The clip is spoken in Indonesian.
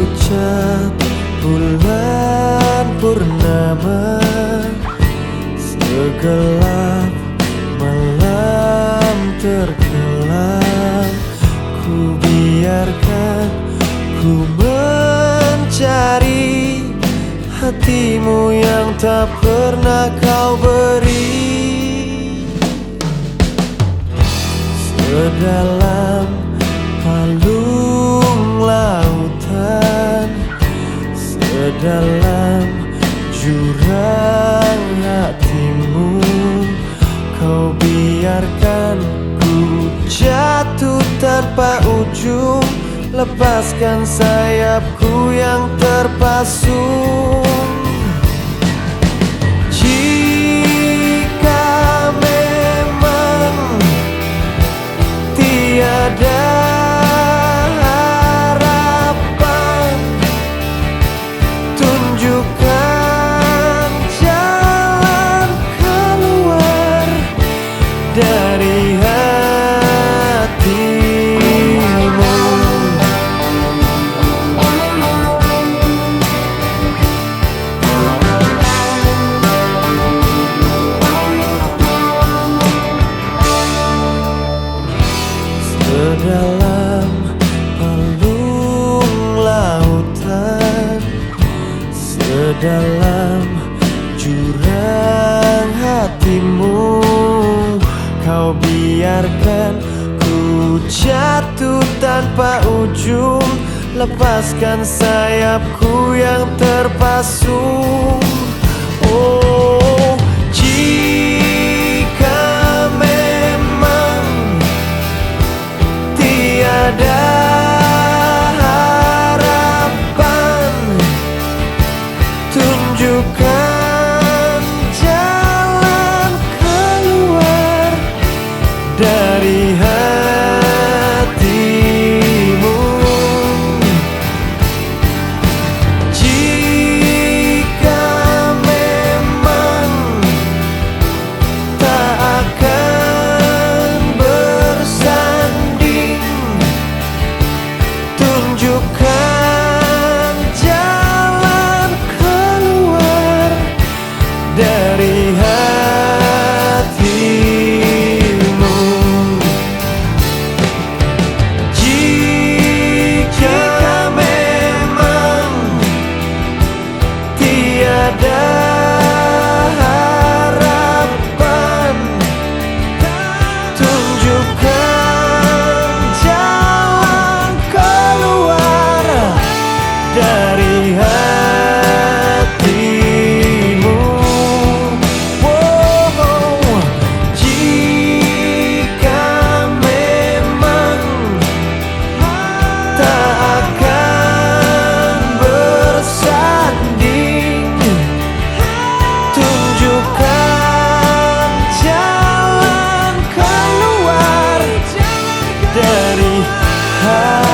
Sepucat bulan purnama Segelap malam terkelam Ku biarkan ku mencari Hatimu yang tak pernah kau beri. Sedalam Sedalam jurang hatimu. Kau biarkan ku jatuh tanpa ujung. Lepaskan sayapku yang terpasung Sedalam jurang hatimu. Kau biarkan ku jatuh tanpa ujung. Lepaskan sayapku yang terpasung çocuk high.